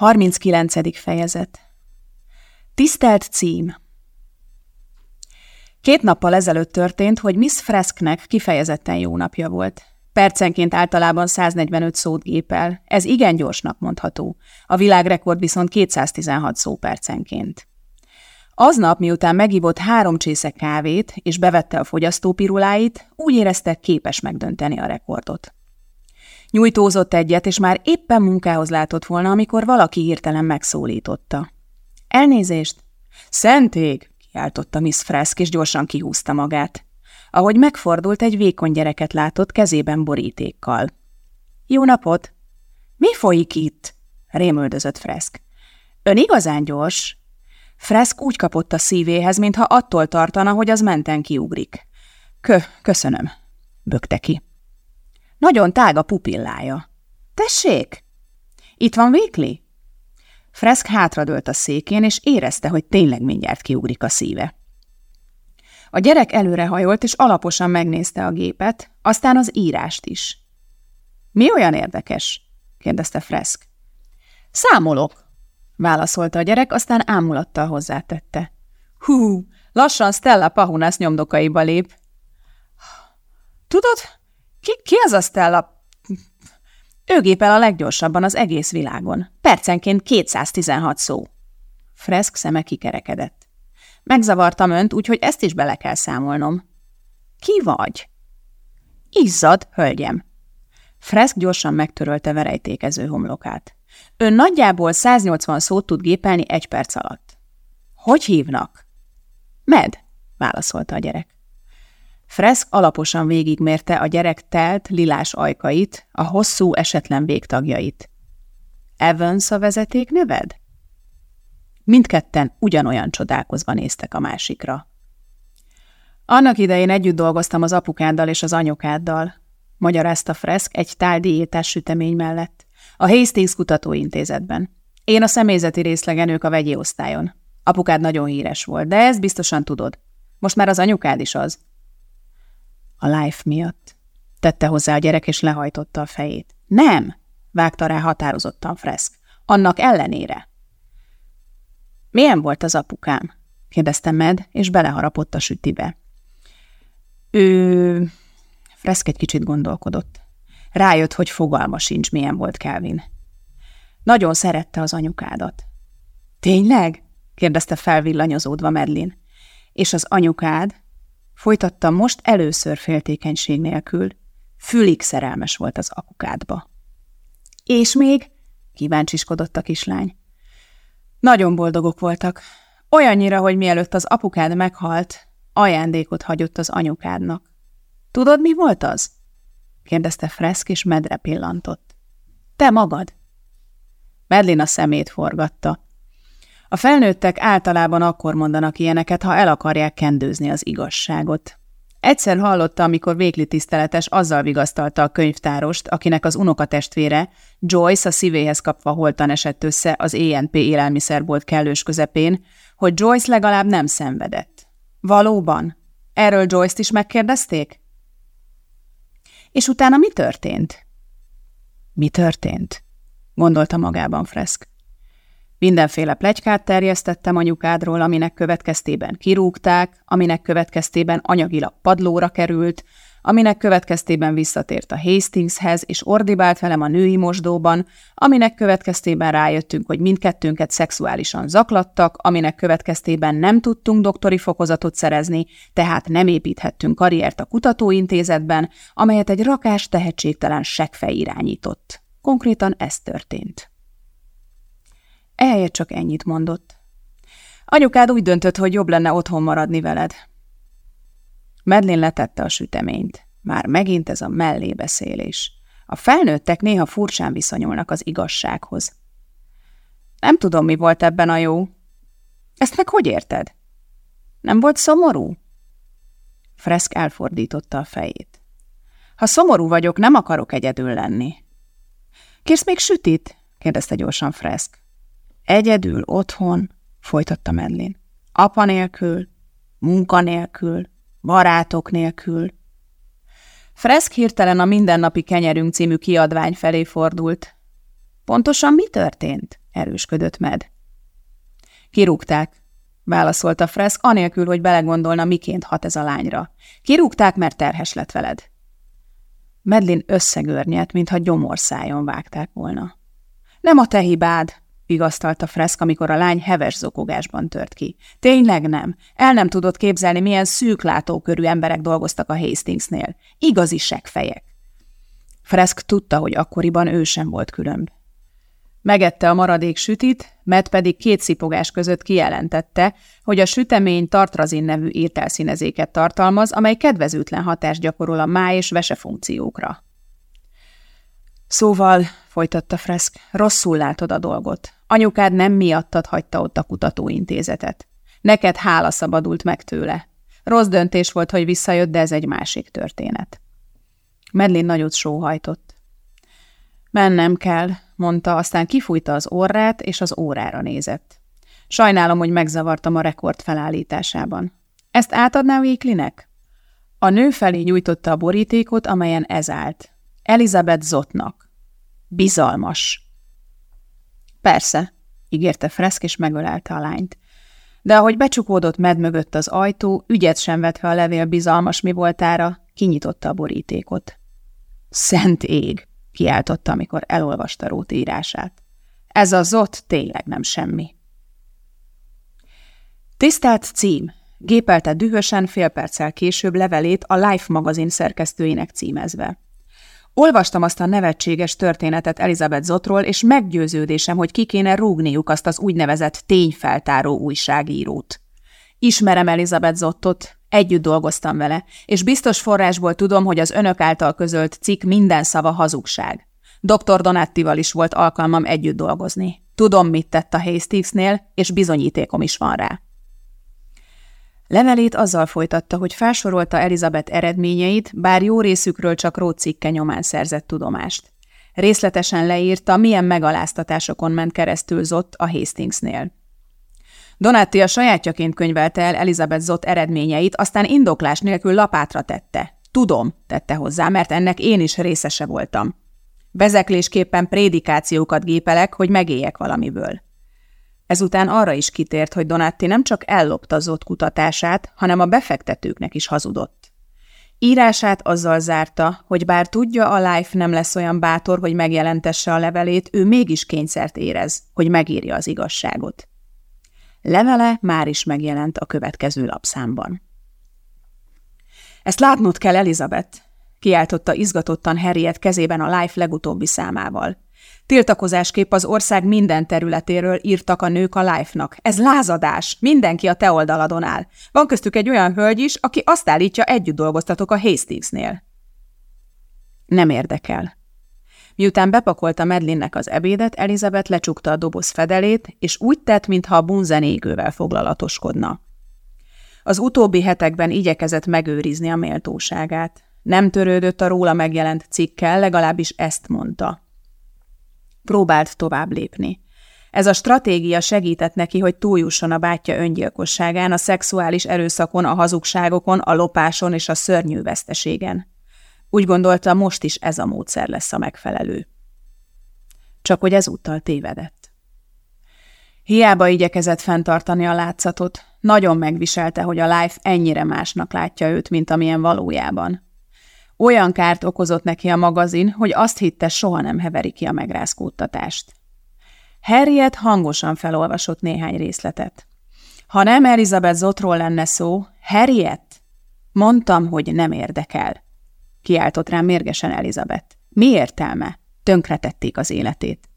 39. fejezet Tisztelt cím Két nappal ezelőtt történt, hogy Miss Fresknek kifejezetten jó napja volt. Percenként általában 145 szót gépel, ez igen gyorsnak mondható, a világrekord viszont 216 szó percenként. Aznap, miután megívott három csésze kávét és bevette a fogyasztópiruláit, úgy érezte képes megdönteni a rekordot. Nyújtózott egyet, és már éppen munkához látott volna, amikor valaki hirtelen megszólította. Elnézést! Szentég! kiáltotta Miss Fresk, és gyorsan kihúzta magát. Ahogy megfordult, egy vékony gyereket látott kezében borítékkal. Jó napot! Mi folyik itt? rémöldözött Fresk. Ön igazán gyors? Fresk úgy kapott a szívéhez, mintha attól tartana, hogy az menten kiugrik. Kö, köszönöm, bökte ki. Nagyon tág a pupillája. Tessék! Itt van Vékli? Fresk hátradőlt a székén, és érezte, hogy tényleg mindjárt kiugrik a szíve. A gyerek előrehajolt, és alaposan megnézte a gépet, aztán az írást is. Mi olyan érdekes? kérdezte Fresk. Számolok, válaszolta a gyerek, aztán ámulattal hozzátette. Hú, lassan Stella Pahunas nyomdokaiba lép. Tudod, ki, ki az a Stella? Ő gépel a leggyorsabban az egész világon. Percenként 216 szó. Fresk szeme kikerekedett. Megzavartam önt, úgyhogy ezt is bele kell számolnom. Ki vagy? Izzad, hölgyem. Fresk gyorsan megtörölte verejtékező homlokát. Ön nagyjából 180 szót tud gépelni egy perc alatt. Hogy hívnak? Med, válaszolta a gyerek. Fresk alaposan végigmérte a gyerek telt, lilás ajkait, a hosszú, esetlen végtagjait. Evans a vezeték neved? Mindketten ugyanolyan csodálkozva néztek a másikra. Annak idején együtt dolgoztam az apukáddal és az anyukáddal, magyarázta Fresk egy tál diétás sütemény mellett, a Hastings Kutatóintézetben. Én a személyzeti részlegen, ők a vegyi osztályon. Apukád nagyon híres volt, de ezt biztosan tudod. Most már az anyukád is az. A life miatt. Tette hozzá a gyerek, és lehajtotta a fejét. Nem, vágta rá határozottan Fresk. Annak ellenére. Milyen volt az apukám? kérdezte Med, és beleharapott a sütibe. Ő... Fresk egy kicsit gondolkodott. Rájött, hogy fogalma sincs, milyen volt Kelvin. Nagyon szerette az anyukádat. Tényleg? kérdezte felvillanyozódva Medlin. És az anyukád Folytatta most először féltékenység nélkül. Fülig szerelmes volt az apukádba. És még? Kíváncsiskodott a kislány. Nagyon boldogok voltak. Olyannyira, hogy mielőtt az apukád meghalt, ajándékot hagyott az anyukádnak. Tudod, mi volt az? kérdezte Fresk, és medre pillantott. Te magad. Medlin a szemét forgatta. A felnőttek általában akkor mondanak ilyeneket, ha el akarják kendőzni az igazságot. Egyszer hallotta, amikor végli tiszteletes azzal vigasztalta a könyvtárost, akinek az unokatestvére, Joyce a szívéhez kapva holtan esett össze az ENP élelmiszerbolt kellős közepén, hogy Joyce legalább nem szenvedett. Valóban? Erről Joyce-t is megkérdezték? És utána mi történt? Mi történt? gondolta magában Fresk. Mindenféle plegykát terjesztettem anyukádról, aminek következtében kirúgták, aminek következtében anyagilag padlóra került, aminek következtében visszatért a Hastingshez, és ordibált velem a női mosdóban, aminek következtében rájöttünk, hogy mindkettőnket szexuálisan zaklattak, aminek következtében nem tudtunk doktori fokozatot szerezni, tehát nem építhettünk karriert a kutatóintézetben, amelyet egy rakás tehetségtelen segfej irányított. Konkrétan ez történt. Ehelyett csak ennyit mondott. Anyukád úgy döntött, hogy jobb lenne otthon maradni veled. Medlin letette a süteményt. Már megint ez a mellébeszélés. A felnőttek néha furcsán viszonyulnak az igazsághoz. Nem tudom, mi volt ebben a jó. Ezt meg hogy érted? Nem volt szomorú? Fresk elfordította a fejét. Ha szomorú vagyok, nem akarok egyedül lenni. Kérsz még sütit? kérdezte gyorsan Fresk. Egyedül, otthon, folytatta Medlin. Apa nélkül, munka nélkül, barátok nélkül. Fresk hirtelen a Mindennapi Kenyerünk című kiadvány felé fordult. Pontosan mi történt? erősködött Med. Kirúgták, válaszolta Fresk, anélkül, hogy belegondolna, miként hat ez a lányra. Kirúgták, mert terhes lett veled. Medlin összegörnyet, mintha gyomorszájon vágták volna. Nem a te hibád, vigasztalta Fresk, amikor a lány heves zokogásban tört ki. Tényleg nem. El nem tudod képzelni, milyen szűk látókörű emberek dolgoztak a Hastingsnél. Igazi segfejek. Fresk tudta, hogy akkoriban ő sem volt különb. Megette a maradék sütit, Matt pedig két szipogás között kijelentette, hogy a sütemény tartrazin nevű értelszínezéket tartalmaz, amely kedvezőtlen hatást gyakorol a máj és vese funkciókra. Szóval, folytatta Fresk, rosszul látod a dolgot. Anyukád nem miattad hagyta ott a kutatóintézetet. Neked hála szabadult meg tőle. Rossz döntés volt, hogy visszajött, de ez egy másik történet. Medlin nagyot sóhajtott. Mennem kell, mondta, aztán kifújta az orrát, és az órára nézett. Sajnálom, hogy megzavartam a rekord felállításában. Ezt átadná Weeklinek? A nő felé nyújtotta a borítékot, amelyen ez állt. Elizabeth Zotnak. Bizalmas. Persze, ígérte Freszk, és megölelte a lányt. De ahogy becsukódott med mögött az ajtó, ügyet sem vetve a levél bizalmas mi voltára, kinyitotta a borítékot. Szent ég! kiáltotta, amikor elolvasta Rót írását. Ez az ott tényleg nem semmi. Tisztelt cím! Gépelte dühösen fél perccel később levelét a Life magazin szerkesztőinek címezve. Olvastam azt a nevetséges történetet Elizabeth Zotról, és meggyőződésem, hogy ki kéne rúgniuk azt az úgynevezett tényfeltáró újságírót. Ismerem Elizabeth Zottot, Együtt dolgoztam vele, és biztos forrásból tudom, hogy az önök által közölt cikk minden szava hazugság. Dr. Donattival is volt alkalmam együtt dolgozni. Tudom, mit tett a Hastingsnél, és bizonyítékom is van rá. Levelét azzal folytatta, hogy felsorolta Elizabeth eredményeit, bár jó részükről csak rócikke nyomán szerzett tudomást. Részletesen leírta, milyen megaláztatásokon ment keresztül Zott a Hastingsnél. Donatti a sajátjaként könyvelte el Elizabeth Zott eredményeit, aztán indoklás nélkül lapátra tette. Tudom, tette hozzá, mert ennek én is részese voltam. Bezeklésképpen prédikációkat gépelek, hogy megéljek valamiből. Ezután arra is kitért, hogy Donatti nem csak ellopta Zott kutatását, hanem a befektetőknek is hazudott. Írását azzal zárta, hogy bár tudja, a Life nem lesz olyan bátor, hogy megjelentesse a levelét, ő mégis kényszert érez, hogy megírja az igazságot. Levele már is megjelent a következő lapszámban. Ezt látnod kell, Elizabeth, kiáltotta izgatottan Harriet kezében a Life legutóbbi számával. Tiltakozásképp az ország minden területéről írtak a nők a Life-nak. Ez lázadás, mindenki a te oldaladon áll. Van köztük egy olyan hölgy is, aki azt állítja, együtt dolgoztatok a Hastingsnél. Nem érdekel, Miután bepakolta Medlinnek az ebédet, Elizabeth lecsukta a doboz fedelét, és úgy tett, mintha a bunzen égővel foglalatoskodna. Az utóbbi hetekben igyekezett megőrizni a méltóságát. Nem törődött a róla megjelent cikkel, legalábbis ezt mondta. Próbált tovább lépni. Ez a stratégia segített neki, hogy túljusson a bátyja öngyilkosságán, a szexuális erőszakon, a hazugságokon, a lopáson és a szörnyű veszteségen. Úgy gondolta, most is ez a módszer lesz a megfelelő. Csak hogy ezúttal tévedett. Hiába igyekezett fenntartani a látszatot, nagyon megviselte, hogy a Life ennyire másnak látja őt, mint amilyen valójában. Olyan kárt okozott neki a magazin, hogy azt hitte, soha nem heveri ki a megrázkódtatást. Harriet hangosan felolvasott néhány részletet. Ha nem Elizabeth Zotról lenne szó, Harriet? Mondtam, hogy nem érdekel kiáltott rám mérgesen Elizabeth. Mi értelme? Tönkretették az életét.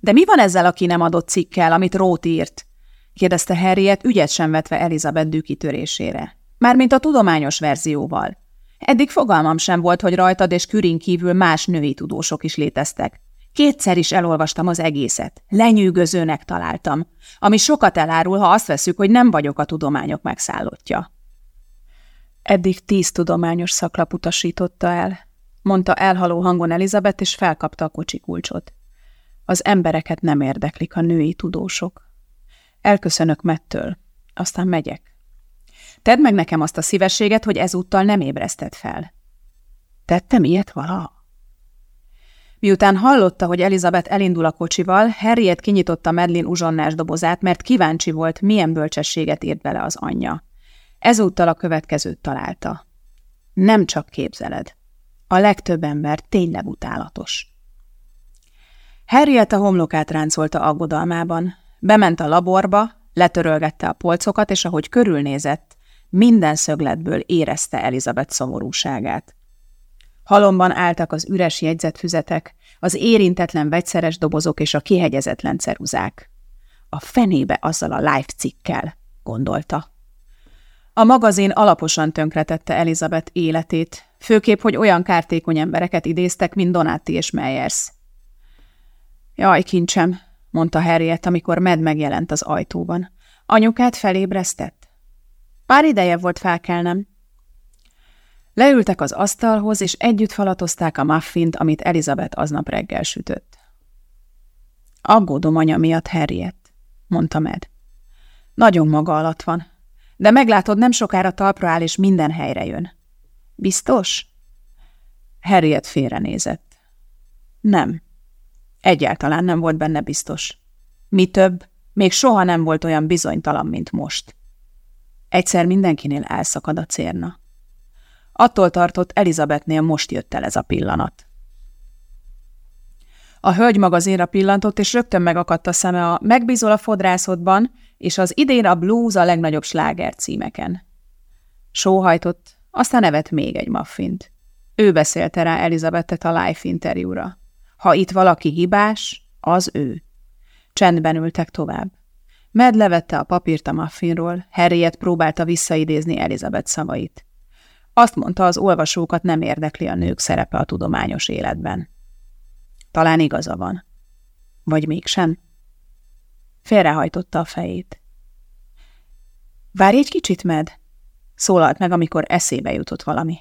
De mi van ezzel, aki nem adott cikkel, amit Rót írt? kérdezte Harriet, ügyet sem vetve Elizabeth dűkitörésére. Mármint a tudományos verzióval. Eddig fogalmam sem volt, hogy rajtad és Kürin kívül más női tudósok is léteztek. Kétszer is elolvastam az egészet. Lenyűgözőnek találtam, ami sokat elárul, ha azt veszük, hogy nem vagyok a tudományok megszállottja. Eddig tíz tudományos szaklap utasította el, mondta elhaló hangon Elizabeth, és felkapta a kocsi kulcsot. Az embereket nem érdeklik a női tudósok. Elköszönök Mettől, aztán megyek. Tedd meg nekem azt a szívességet, hogy ezúttal nem ébreszted fel. Tettem ilyet valaha? Miután hallotta, hogy Elizabeth elindul a kocsival, Harriet kinyitotta Medlin uzsonnás dobozát, mert kíváncsi volt, milyen bölcsességet írt bele az anyja. Ezúttal a következőt találta. Nem csak képzeled. A legtöbb ember tényleg utálatos. Harriet a homlokát ráncolta aggodalmában. Bement a laborba, letörölgette a polcokat, és ahogy körülnézett, minden szögletből érezte Elizabeth szomorúságát. Halomban álltak az üres jegyzetfüzetek, az érintetlen vegyszeres dobozok és a kihegyezetlen ceruzák. A fenébe azzal a live cikkel, gondolta. A magazin alaposan tönkretette Elizabeth életét, főképp, hogy olyan kártékony embereket idéztek, mint Donati és Meyers. Jaj, kincsem, mondta Harriet, amikor Med megjelent az ajtóban. Anyukát felébresztett? Pár ideje volt felkelnem. Leültek az asztalhoz, és együtt falatozták a muffint, amit Elizabeth aznap reggel sütött. Aggódom anya miatt, Harriet, mondta Med. Nagyon maga alatt van, de meglátod, nem sokára talpra áll, és minden helyre jön. Biztos? Harriet félrenézett. Nem. Egyáltalán nem volt benne biztos. Mi több, még soha nem volt olyan bizonytalan, mint most. Egyszer mindenkinél elszakad a cérna. Attól tartott, Elizabethnél most jött el ez a pillanat. A hölgy magazénra pillantott, és rögtön megakadt a szeme a Megbízol a fodrászodban, és az idén a blues a legnagyobb sláger címeken. Sóhajtott, aztán nevet még egy muffint. Ő beszélte rá Elizabethet a live interjúra. Ha itt valaki hibás, az ő. Csendben ültek tovább. Med levette a papírt a muffinról, Harriet próbálta visszaidézni Elizabeth szavait. Azt mondta, az olvasókat nem érdekli a nők szerepe a tudományos életben. Talán igaza van. Vagy mégsem? Félrehajtotta a fejét. Várj egy kicsit, Med! Szólalt meg, amikor eszébe jutott valami.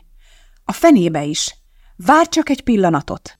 A fenébe is! Várj csak egy pillanatot!